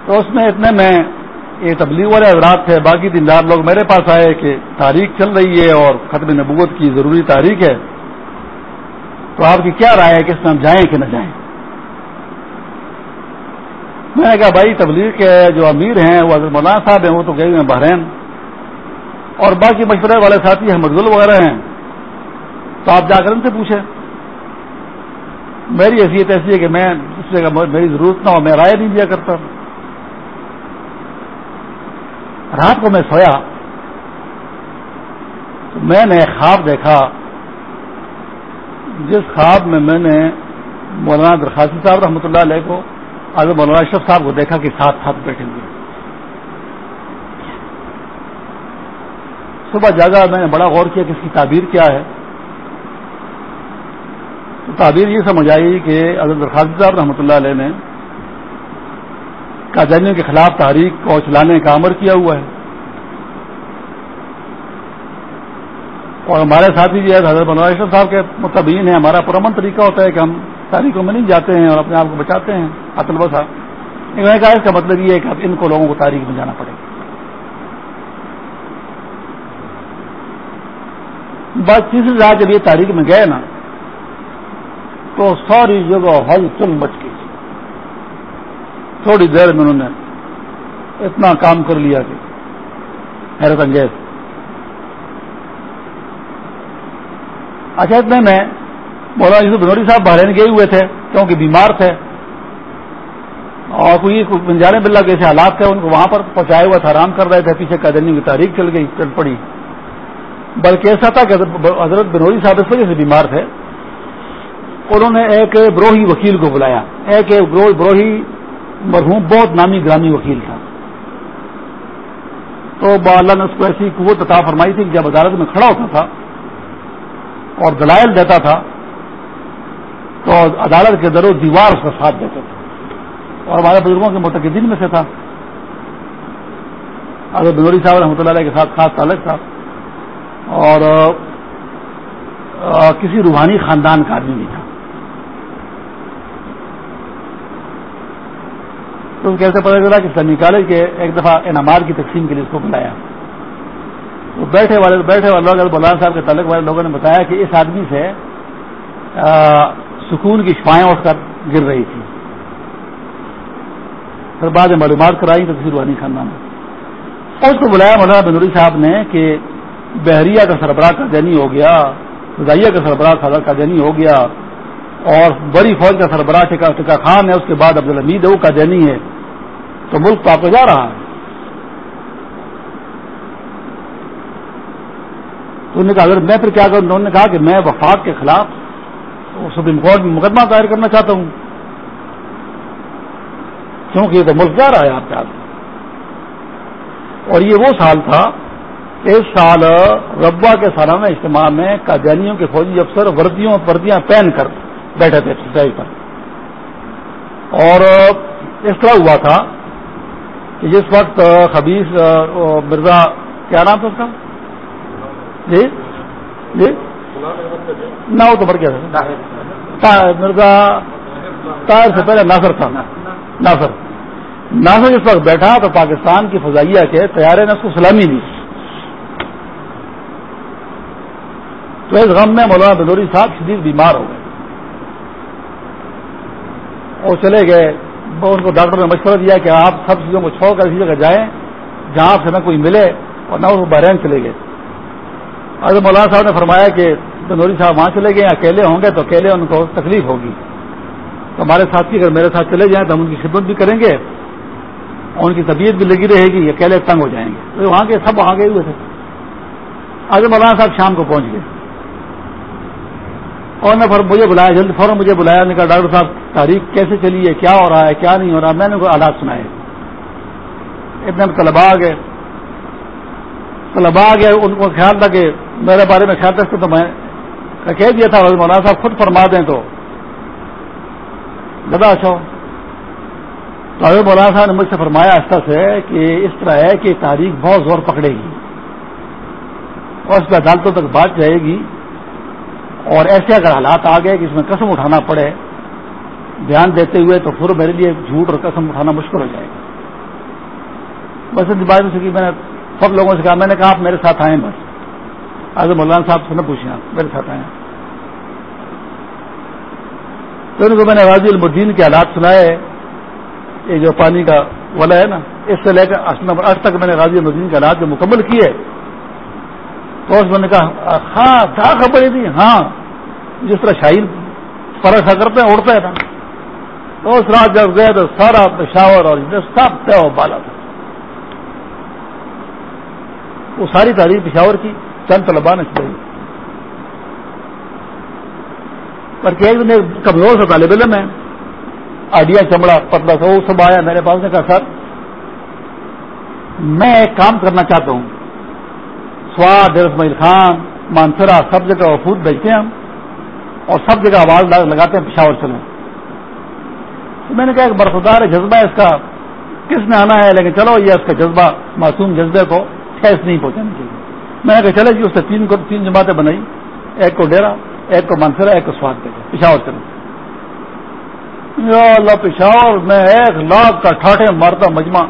تو اس میں اتنے میں یہ تبلیغ والے حضرات تھے، باقی دیندار لوگ میرے پاس آئے کہ تاریخ چل رہی ہے اور ختم نبوت کی ضروری تاریخ ہے۔ تو آپ کی کیا رائے ہے کہ اس میں ہم جائیں کہ نہ جائیں؟ میں نے کہا، بھائی، تبلیغ کے جو امیر ہیں، وہ حضرت مولانا صاحب ہیں، وہ تو گئے ہوئے ہیں بحرین۔ اور باقی مشورے والے ساتھی احمد وغیرہ ہیں۔ تو آپ جا کر ان سے پوچھیں۔ میری حیثیت ایسی ہے کہ میں اس جگہ میری ضرورت نہ ہو، میں رائے نہیں دیا کرتا۔ رات کو میں سویا تو میں نے خواب دیکھا جس خواب میں میں نے مولانا درخواست صاحب رحمۃ اللہ علیہ کو، آج مولانا اشرف صاحب کو دیکھا کہ ساتھ ساتھ بیٹھے ہوئے۔ صبح جاگا، میں نے بڑا غور کیا کہ اس کی تعبیر کیا ہے۔ تو تعبیر یہ سمجھ آئی کہ اگر درخواست صاحب رحمۃ اللہ علیہ نے قادیانیوں کے خلاف تحریک کو چلانے کا امر کیا ہوا ہے۔ اور ہمارے ساتھی جو ہے حضرت بنوائشر صاحب کے متبین ہیں۔ ہمارا پرامن طریقہ ہوتا ہے کہ ہم تاریخوں میں نہیں جاتے ہیں اور اپنے آپ کو بچاتے ہیں۔ اطلبہ صاحب میں نے کہا اس کا مطلب یہ ہے کہ اب ان کو لوگوں کو تاریخ میں جانا پڑے۔ گا بس تیسری رات جب یہ تاریخ میں گئے نا، تو ساری جگہ ہل چل مچ گئی۔ تھوڑی دیر میں انہوں نے اتنا کام کر لیا کہ حیرت انگیز۔ اچھا اتنے میں مولانا یوسف بنوری صاحب بحرین گئے ہوئے تھے، کیونکہ بیمار تھے۔ اور کوئی بنجارے بلّہ کے ایسے حالات تھے، ان کو وہاں پر پہنچائے ہوا تھا آرام کر رہے تھے، پیچھے قدرنی کی تاریخ چل گئی، چل پڑی۔ بلکہ ایسا تھا کہ حضرت بنوری صاحب اس وجہ سے بیمار تھے۔ انہوں نے ایک بروہی وکیل کو بلایا، ایک بروہی مرحوم بہت نامی گرامی وکیل تھا۔ تو اللہ نے اس کو ایسی قوت عطا فرمائی تھی کہ جب عدالت میں کھڑا ہوتا تھا اور دلائل دیتا تھا، تو عدالت کے در و دیوار اس کا ساتھ دیتا تھا۔ اور ہمارے بزرگوں کے متقدین میں سے تھا۔ اگر بنوری صاحب رحمۃ اللہ علیہ کے ساتھ خاص تعلق تھا۔ اور کسی روحانی خاندان کا آدمی نہیں تھا۔ تو کیسے پتا چلا کہ سنی کالج کے ایک دفعہ انعامات کی تقسیم کے لیے اس کو بلایا۔ تو بیٹھے والے بیٹھے والے لوگ مولانا صاحب کے تعلق والے لوگوں نے بتایا کہ اس آدمی سے سکون کی شفائیں اٹھ کر گر رہی تھی پھر بعد میں معلومات کرائی تو کسی روحانی خاندان۔ اس کو بلایا مولانا بنوری صاحب نے کہ بحریہ کا سربراہ کا دینی ہو گیا رضائیہ کا سربراہ کا دینی ہو گیا اور بڑی فوج کا سربراہ ٹکا خان ہے، اس کے بعد عبدالحمید وہ کا دینی ہے۔ تو ملک تو آپ کو جا رہا ہے۔ تو انہوں نے کہا، اگر میں پھر کیا کروں؟ انہوں نے کہا کہ میں وفاق کے خلاف سپریم کورٹ میں مقدمہ دائر کرنا چاہتا ہوں۔ کیونکہ یہ تو ملک جا رہا ہے آپ کے ہاتھ اور یہ وہ سال تھا، اس سال ربا کے سالانہ اجتماع میں قادیانیوں کے فوجی افسر وردیوں وردیاں پہن کر بیٹھے تھے اسٹیج پر۔ اور اس طرح ہوا تھا کہ جس وقت خبیص مرزا، کیا نام تھا اس کا؟ جی؟ جی؟ نہ ہو تو بڑھ گیا تھا۔ مرزا طاہر سے پہلے ناصر تھا۔ ناصر۔ ناصر جس وقت بیٹھا تو پاکستان کی فضائیہ کے تیارے نے اس کو سلامی دی۔ تو اس غم میں مولانا بدوری صاحب شدید بیمار ہو گئے۔ اور چلے گئے۔ ان کو ڈاکٹر نے مشورہ دیا کہ آپ سب چیزوں کو چھوڑ کر اسی جگہ جائیں، جہاں آپ سے نہ کوئی ملے اور نہ وہ بحرین چلے گئے۔ اگر مولانا صاحب نے فرمایا کہ بنوری صاحب وہاں چلے گئے، اکیلے ہوں گے تو اکیلے ان کو تکلیف ہوگی۔ تو ہمارے ساتھی اگر میرے ساتھ چلے جائیں تو ہم ان کی خدمت بھی کریں گے، اور ان کی طبیعت بھی لگی رہے گی، اکیلے تنگ ہو جائیں گے۔ تو وہاں کے سب وہاں گئے ہوئے تھے۔ آگے مولانا صاحب شام کو پہنچ گئے۔ اور نے مجھے بلایا، جلد فوراً مجھے بلایا، نے کہا، ڈاکٹر صاحب، تاریخ کیسے چلی ہے؟ کیا ہو رہا ہے؟ کیا نہیں ہو رہا؟ میں نے کوئی آلات سنائے۔ اتنے طلبا آ گئے۔ طلبا آ گئے، ان کو خیال تھا کہ میرے بارے میں خیال تھا تو میں کہہ دیا تھا مولانا صاحب، خود فرما دیں تو۔ دادا اچھا۔ تو ابھی مولانا صاحب نے مجھ سے فرمایا آستہ سے کہ اس طرح ہے کہ تاریخ بہت زور پکڑے گی اور اس پہ عدالتوں تک بات جائے گی۔ اور ایسے اگر حالات آ گئے کہ اس میں قسم اٹھانا پڑے دھیان دیتے ہوئے تو پھر میرے لیے جھوٹ اور قسم اٹھانا مشکل ہو جائے گا۔ بس ان بات سے میں نے سب لوگوں سے کہا، میں نے کہا آپ میرے ساتھ آئیں بس۔ آج مولانا صاحب سے نہ پوچھیں آپ، میرے ساتھ آئیں۔ تو ان کو میں نے راضی المدین کے حالات سنائے، یہ جو پانی کا ولا ہے نا، اس سے لے کر آج تک میں نے غازی المدین کے حالات جو مکمل کیے تو اس میں نے کہا ہاں کیا خبر تھی جی؟ ہاں جس طرح شاہین فرق کرتے ہیں اڑتا ہے نا، تو اس رات جب گئے تو سارا پشاور اور سب طے بالا تھا وہ ساری تاریخ پشاور کی چند طلبا نے چلائی پر کہ ایک دن کمزور سا طالب علم ہے آڈیا چمڑا پتلا سا، وہ سب آیا میرے پاس، نے کہا، سر، میں ایک کام کرنا چاہتا ہوں۔ سواد اسماعیل خان مانسرا سب جگہ وفود بھیجتے ہیں ہم، اور سب جگہ آواز لگاتے ہیں پشاور چلیں تو میں نے کہا ایک برفدار جذبہ ہے اس کا، کس نے آنا ہے؟ لیکن چلو، یہ اس کا جذبہ، معصوم جذبے کو ٹھیس نہیں پہنچانے چاہیے میں نے کہا چلے جی اس سے تین کو تین جماعتیں بنائی، ایک کو ڈیرا ایک کو مانسرا ایک کو سواد دے پشاور چلیں اللہ، پشاور میں ایک لاکھ کا ٹھاٹے مارتا مجمع،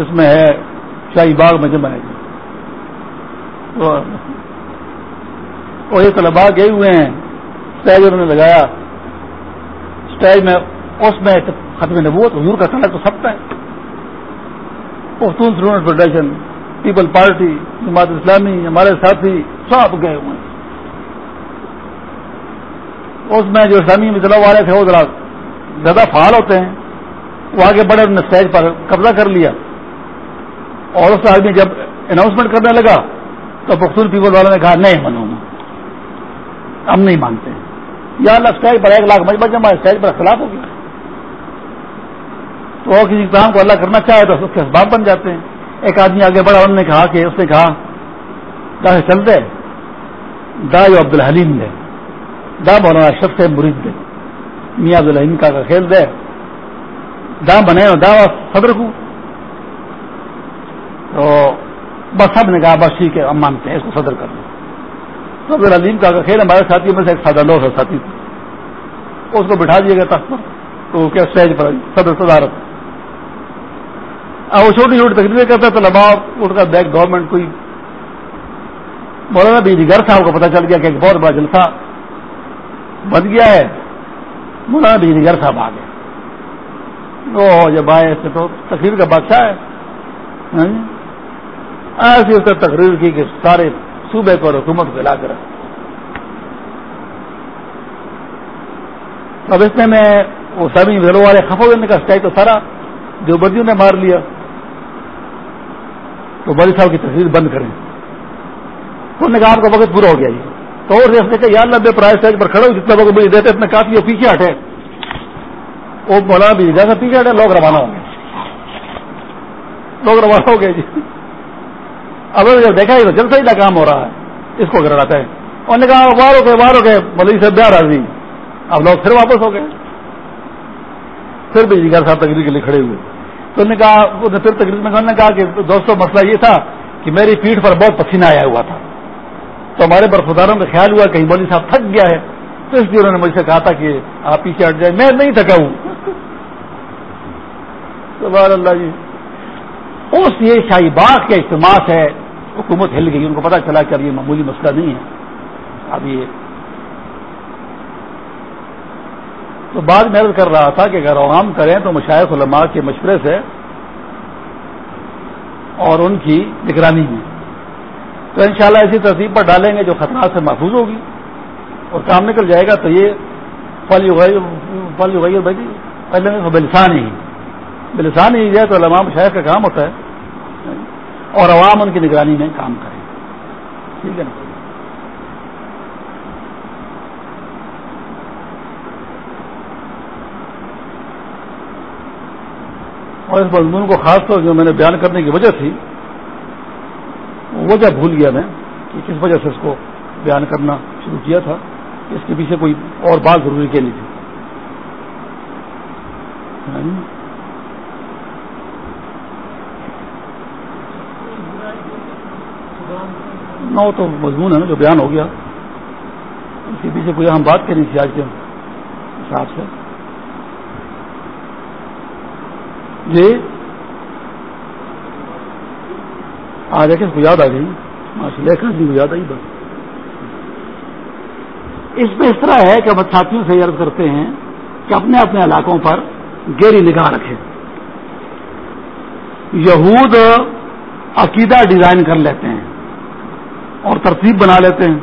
اس میں ہے شاہی باغ مجمع ہے۔ اور یہ طلبا گئے ہوئے ہیں۔ اسٹیج انہوں نے لگایا۔ اسٹیج میں، اس میں ختم نبوت، حضور کا کلر تو سب کا ہے Pakhtun student federation, people party, Jamaat Islami, ہمارے ساتھی سب گئے ہوئے ہیں۔ اس میں جو اسلامی مثلا والے تھے، وہ ذرا زیادہ فعال ہوتے ہیں۔ وہ آگے بڑے انہوں نے اسٹیج پر قبضہ کر لیا۔ اور اس آدمی جب اناؤنسمنٹ کرنے لگا تو پختون پیپل والوں نے کہا نہیں منوں ہم نہیں مانتے۔ یا اللہ اسٹیج پر ایک لاکھ مجمع جمع اسٹیج پر اختلاف ہو گیا۔ تو وہ کسی کام کو اللہ کرنا چاہے تو اس کے اسباب بن جاتے ہیں۔ ایک آدمی آگے بڑھا، انہوں نے کہا کہ اس نے کہا، دا چلتے دا جو عبد الحلیم دے۔ دا مولانا اشرف سے مرید دے۔ میاں عبد الحلیم کا کھیل دے۔ دا بنے دا صدر کو۔ تو بس سب نے کہا، بس ٹھیک ہے، ہم مانتے ہیں، اس کو صدر کر دیں تو علیم کا کھیل ہمارے ساتھی میں سے ایک سادہ لوگ ہے ساتھی تھا اس کو بٹھا دیا گیا تخت پر، تو کیا اسٹیج پر صدر صدارت۔ وہ چھوٹی چھوٹی تقریریں کرتا تو لباؤ اٹھ کر بیک گورنمنٹ کوئی۔ مولانا بھی گھر صاحب کو پتا چل گیا کہ ایک بہت بڑا جلسہ بن گیا ہے۔ مولانا بجلی گھر صاحب آ گئے۔ وہ جب آئے ایسے تو تقریر کا بادشاہ ہے۔ ہاں جی۔ ایسی اس نے تقریر کی کہ سارے صوبے کو حکومت کو لا کر اب اس میں وہ سبھی گھروں والے خفو دینے کا اسٹائل تو سارا جو بدیوں نے مار لیا، تو بڑی صاحب کی تصویر بند کریں۔ انہوں نے کہا آپ کا وقت پورا ہو گیا جی۔ تو اور نے کہا یار لبے پرائز اسٹیج پر کھڑے ہو، جتنا وقت مجھے دیتے اتنے کافی وہ پیچھے ہٹے۔ وہ بولا بھی جیسا پیچھے ہٹے، لوگ روانہ ہوں گے۔ لوگ روانہ ہو گئے جی۔ اب جب دیکھا تو جلد ہی کام ہو رہا ہے۔ اس کو گراتا ہے انہوں نے کہا باہر ہو گئے باہر ہو گئے ملک سے بیا راضی۔ اب لوگ پھر واپس ہو گئے۔ پھر بجلی جی گھر صاحب تقریر کے لیے کھڑے ہوئے۔ تو انہوں نے کہا پھر تقریر میں انہوں نے کہا کہ دوستوں مسئلہ یہ تھا کہ میری پیٹھ پر بہت پسینہ آیا ہوا تھا۔ تو ہمارے برفداروں کا خیال ہوا، کہیں مولوی صاحب تھک گیا ہے۔ تو اس لیے انہوں نے مجھ سے کہا تھا کہ آپ پیچھے ہٹ جائیں۔ میں نہیں تھکا ہوں۔ سبحان اللہ جی۔ اس یہ شاہی باغ کے اجتماع ہے حکومت ہل گئی ان کو پتا چلا کہ اب یہ معمولی مسئلہ نہیں ہے اب یہ تو بعد محنت کر رہا تھا کہ اگر عوام کریں تو مشاعر علماء کے مشورے سے اور ان کی نگرانی میں تو انشاءاللہ ایسی ترتیب پر ڈالیں گے جو خطرات سے محفوظ ہوگی اور کام نکل جائے گا تو یہ پل پل بھائی پہلے بلسان ہی بلسان ہی جائے تو علماء مشاعر کا کام ہوتا ہے۔ اور عوام ان کی نگرانی میں کام کریں ٹھیک ہے نا؟ اور اس مضمون کو خاص طور جو میں نے بیان کرنے کی وجہ تھی، وجہ بھول گیا میں کہ کس وجہ سے اس کو بیان کرنا شروع کیا تھا۔ اس کے پیچھے کوئی اور بات ضروری کی نہیں تھی۔ نہ تو مضمون ہے نا جو بیان ہو گیا۔ اس کے پیچھے کوئی ہم بات کرنی تھی آج کے حساب سے۔ جی۔ آج کس کو یاد آ گئی۔ ماشاء اللہ کو یاد آئی بس۔ اس میں اس طرح ہے کہ ہم ساتھیوں سے عرض کرتے ہیں کہ اپنے اپنے علاقوں پر گہری نگاہ رکھیں۔ یہود عقیدہ ڈیزائن کر لیتے ہیں۔ اور ترتیب بنا لیتے ہیں۔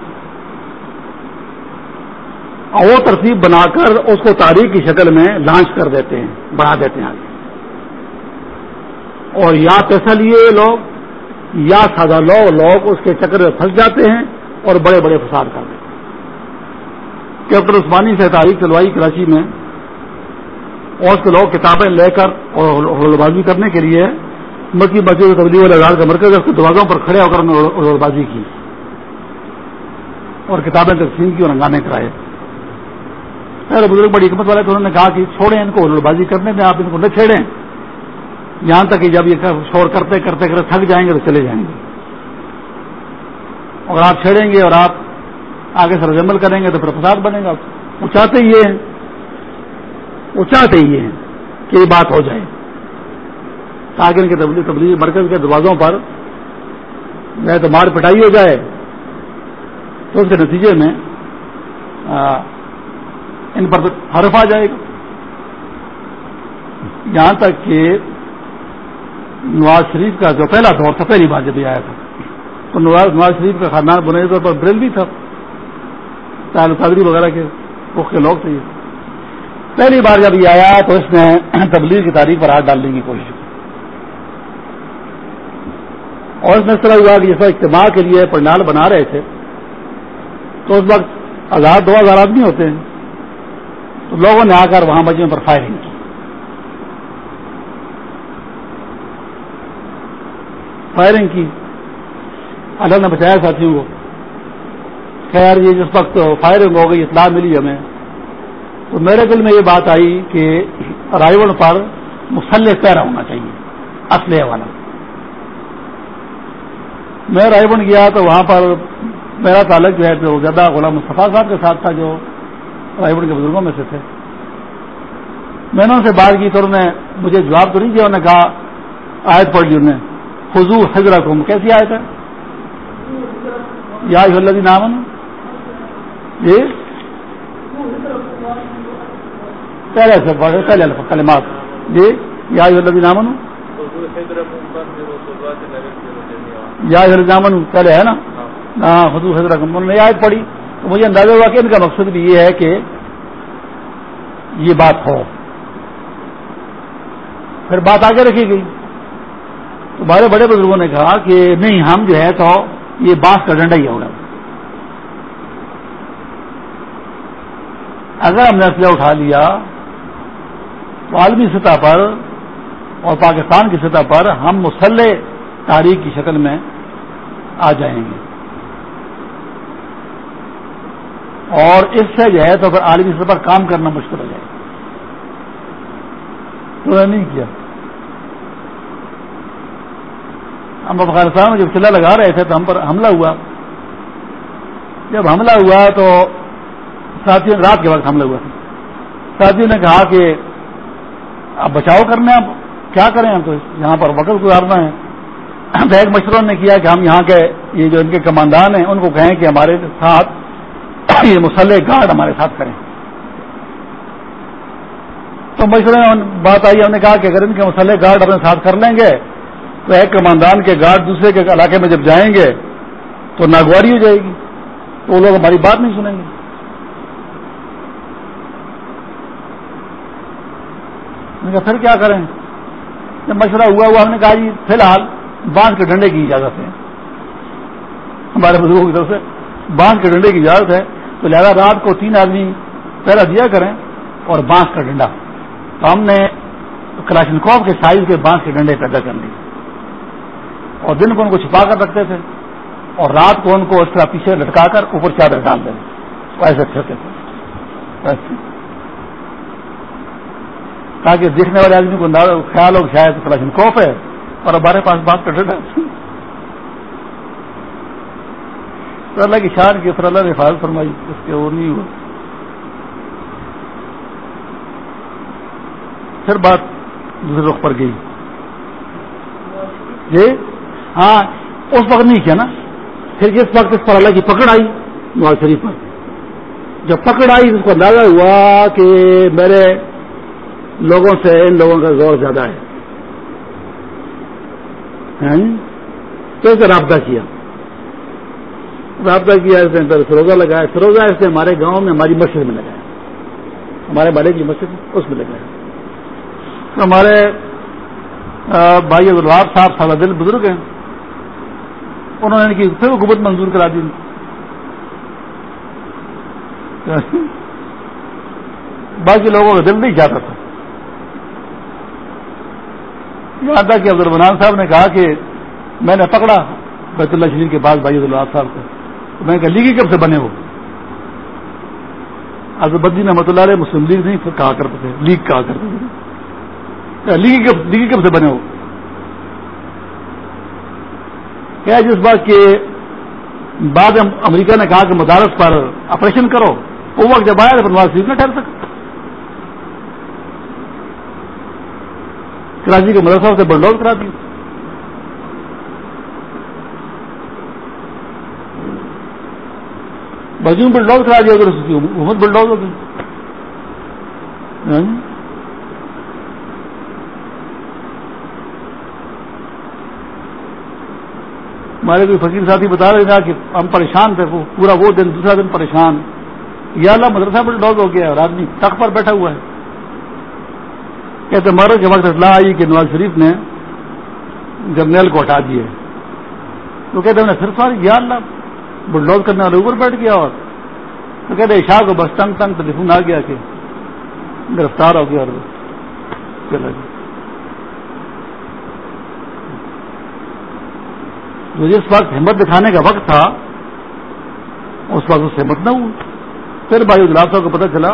اور وہ ترتیب بنا کر اس کو تاریخ کی شکل میں لانچ کر دیتے ہیں بڑھا دیتے ہیں آگے۔ اور یا پیسہ لیے لوگ، یا سادہ لو لوگ اس کے چکر میں پھنس جاتے ہیں اور بڑے بڑے فساد کر دیتے ہیں۔ کیپٹن عثمانی سے تاریخ چلوائی کراچی میں، اور اس کے لوگ کتابیں لے کر اور بازی کرنے کے لیے مکی مسجد تبدیلی والے کا مرکز اس کے دروازوں پر کھڑے ہو کر انہوں بازی کی۔ اور کتابیں تقسیم کی اور رنگانے کرائے۔ پہلے بزرگ بڑی حکمت والے تو انہوں نے کہا کہ چھوڑیں ان کو بازی کرنے میں آپ ان کو نہ چھیڑیں۔ یہاں تک کہ جب یہ شور کرتے کرتے کرتے تھک جائیں گے تو چلے جائیں گے۔ اور آپ چھیڑیں گے اور آپ آگے سے رجمل کریں گے تو پھر فساد بنے گا۔ وہ چاہتے ہی یہ ہیں۔ وہ چاہتے ہی یہ ہیں کہ یہ بات ہو جائے۔ تاکہ ان کے تبدیلی مرکز کے دروازوں پر یا تو مار پٹائی ہو جائے۔ تو اس کے نتیجے میں ان پر حرف آ جائے گا۔ یہاں تک کہ نواز شریف کا جو پہلا دور تھا، پہلی بار جب یہ آیا تھا، تو نواز نواز شریف کا خاندان بنائی طور پر بریل بھی تھا قادری وغیرہ کے رخ کے لوگ تھے یہ۔ پہلی بار جب یہ آیا تو اس نے تبلیغ کی تاریخ پر ہاتھ ڈالنے کی کوشش کی۔ اور اس میں اس طرح ہوا کہ جیسا اجتماع کے لیے پنڈال بنا رہے تھے تو اس وقت ہزار دو ہزار آدمی ہوتے ہیں۔ تو لوگوں نے آ کر وہاں بچوں پر فائرنگ کی۔ فائرنگ کی۔ اللہ نے بچایا ساتھیوں کو۔ خیر یہ جس وقت فائرنگ ہو گئی، اطلاع ملی ہمیں۔ تو میرے دل میں یہ بات آئی کہ رائے پر مسلح پیرا ہونا چاہیے اسلحے والا۔ میں رائے گیا تو وہاں پر میرا تعلق جو ہے تو زیادہ غلام مصطفیٰ صاحب کے ساتھ تھا جو رائے کے بزرگوں میں سے تھے۔ میں نے ان سے بات کی تو انہوں نے مجھے جواب تو نہیں کیا انہوں نے کہا آیت پڑھ لی انہوں نے۔ خزو حضرت کیسی آئے تھا یا اللہ نامن جی پہلے سے پہلے کلمات۔ جی یا نامن یا نامن پہلے ہے نا؟ ہاں، حضور حضرت نے یاد پڑی تو مجھے اندازہ ہوا کہ ان کا مقصد بھی یہ ہے کہ یہ بات ہو۔ پھر بات آگے رکھی گئی۔ تو ہمارے بڑے بزرگوں نے کہا کہ نہیں، ہم جو ہے تو یہ بانس کا ڈنڈا ہی ہوگا اگر ہم نے اسلحہ اٹھا لیا تو عالمی سطح پر اور پاکستان کی سطح پر ہم مسلح تاریخ کی شکل میں آ جائیں گے۔ اور اس سے جو ہے تو پھر عالمی سطح پر کام کرنا مشکل ہو جائے تو نہیں کیا۔ ہم افغانستان میں جب چلا لگا رہے تھے تو ہم پر حملہ ہوا۔ جب حملہ ہوا تو ساتھیوں رات کے وقت حملہ ہوا۔ تھا ساتھیوں نے کہا کہ اب بچاؤ کرنے اب کیا کریں ہم تو؟ یہاں پر وقت گزارنا ہے۔ ایک مشوروں نے کیا کہ ہم یہاں کے یہ جو ان کے کماندان ہیں، ان کو کہیں کہ ہمارے ساتھ یہ مسلح گارڈ ہمارے ساتھ کریں۔ تو مشورے میں بات آئی، ہم نے کہا کہ اگر ان کے مسلح گارڈ اپنے ساتھ کر لیں گے، تو ایک کماندان کے گارڈ دوسرے کے علاقے میں جب جائیں گے، تو ناگواری ہو جائے گی۔ تو وہ لوگ ہماری بات نہیں سنیں گے۔ پھر کیا کریں؟ جب مشورہ ہوا ہوا، ہم نے کہا جی فی الحال بانس کے ڈنڈے کی اجازت ہے۔ ہمارے بزرگوں کی طرف سے بانس کے ڈنڈے کی اجازت ہے۔ تو لہٰذا رات کو تین آدمی پہلا دیا کریں اور بانس کا ڈنڈا۔ تو ہم نے کلاشنکوف کے سائز کے بانس کے ڈنڈے پیدا کر لیے۔ اور دن کو ان کو چھپا کر رکھتے تھے۔ اور رات کو ان کو اس طرح پیچھے لٹکا کر اوپر چادر ڈال دیں ایسے پھرتے تھے۔ تاکہ دیکھنے والے آدمی کو خیال ہو شاید کلاشنکوف ہے اور ہمارے پاس بات کر ڈنڈا۔ تو اللہ کی شان کی پھر اللہ نے حفاظت فرمائی، اس کے وہ نہیں ہوا۔ پھر بات دوسرے رخ پر گئی۔ جی؟ ہاں اس وقت نہیں کیا نا؟ پھر جس وقت اس پر اللہ کی پکڑ آئی، نواز شریف پر۔ جب پکڑ آئی، اس کو اندازہ ہوا کہ میرے لوگوں سے، ان لوگوں کا زور زیادہ ہے۔ ہاں جی؟ تو اسے رابطہ کیا۔ رابطہ کیا اس نے سروزہ لگایا۔ سروزہ اس نے ہمارے گاؤں میں، ہماری مسجد میں لگایا۔ ہمارے بڑے کی مسجد اس میں لگایا۔ ہمارے بھائی عبدالواب صاحب سالہ دل بزرگ ہیں۔ انہوں نے کی پھر حکومت منظور کرا دی۔ باقی لوگوں کا دل نہیں چاہتا تھا۔ یہاں تک کہ عبدالرحمان صاحب نے کہا کہ میں نے پکڑا بیت اللہ شریف کے بعد بھائی عبدالواب صاحب کو۔ تو میں نے کہا، لیگی کب سے بنے ہو اظہر بدین احمد اللہ علیہ مسلم لیگ نہیں کہا کرتے تھے، لیگ کہا کرتے تھے۔ لیگی کب سے بنے ہو کیا جس جی بات کے بعد امریکہ نے کہا کہ مدارس پر آپریشن کرو، وہ وقت جب آیا تو نواز شریف نہ ٹھہر سکتا۔ کراچی کے مدرسہ سے بلڈوز کرا دی بجوں بلڈوز کرا دیا اگر اس کی حکومت بلڈوز ہوگی ہاں؟ جی؟ ہمارے کوئی فقیر ساتھی بتا رہے تھا کہ ہم پریشان تھے پورا وہ دن، دوسرا دن پریشان۔ یا اللہ مدرسہ پر ڈاگ ہو گیا اور آدمی تخت پر بیٹھا ہوا ہے۔ کہتے مرو کے وقت اطلاع آئی کہ نواز شریف نے جرنیل کو ہٹا دیے۔ تو کہتے ہیں پھر سوال یا اللہ بلڈوز کرنے والے اوپر بیٹھ گیا اور تو کہتے شاہ کو بس تنگ تنگ ٹیلیفون آ گیا کہ گرفتار ہو گیا اور چلا گیا. جو جس وقت ہمت دکھانے کا وقت تھا، اس وقت اس ہمت نہ ہوئی۔ پھر بھائی صاحب کو پتہ چلا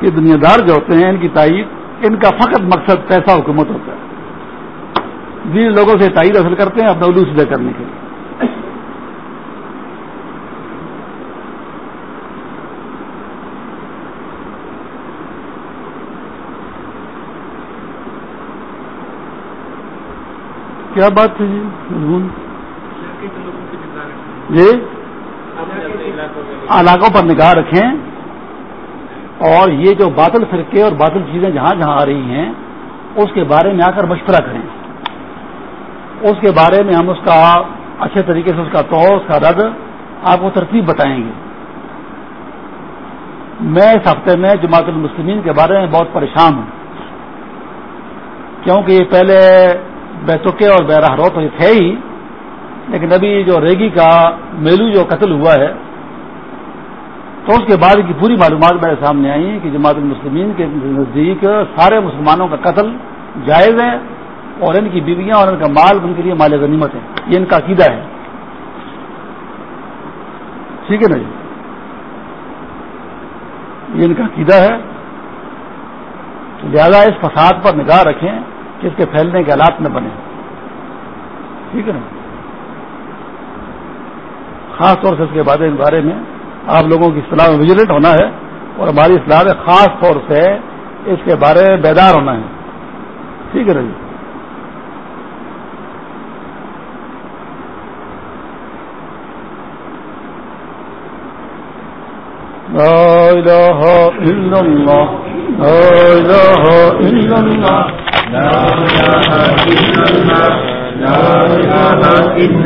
کہ دنیا دار جو ہوتے ہیں، ان کی تائید، ان کا فقط مقصد پیسہ حکومت ہوتا ہے۔ جن لوگوں سے تائید حاصل کرتے ہیں اپنا الو سیدھا کرنے کے لیے۔ کیا بات تھی جی؟ جی؟ علاقوں پر نگاہ رکھیں۔ اور یہ جو باطل فرقے اور باطل چیزیں جہاں جہاں آ رہی ہیں، اس کے بارے میں آ کر مشورہ کریں۔ اس کے بارے میں ہم اس کا اچھے طریقے سے اس کا تو اس کا رد آپ کو ترتیب بتائیں گے۔ میں اس ہفتے میں جماعت المسلمین کے بارے میں بہت پریشان ہوں۔ کیونکہ یہ پہلے بیتوکے اور بیراہ رو تو یہ تھے ہی۔ لیکن ابھی جو ریگی کا میلو جو قتل ہوا ہے، تو اس کے بعد کی پوری معلومات میرے سامنے آئی کہ جماعت المسلمین کے نزدیک سارے مسلمانوں کا قتل جائز ہے اور ان کی بیویاں اور ان کا مال ان کے لیے مال غنیمت ہے۔ یہ ان کا عقیدہ ہے۔ ٹھیک ہے نا جی؟ یہ ان کا عقیدہ ہے۔ لہذا اس فساد پر نگاہ رکھیں۔ کہ اس کے پھیلنے کے حالات نہ بنے ٹھیک ہے نا؟ خاص طور سے اس کے بارے میں آپ لوگوں کی اصطلاح میں ویجیلنٹ ہونا ہے اور ہماری اصلاح میں خاص طور سے اس کے بارے میں بیدار ہونا ہے ٹھیک ہے نا جی؟ لا إله إلا الله إله إلا الله لا إله إلا الله لا إله إلا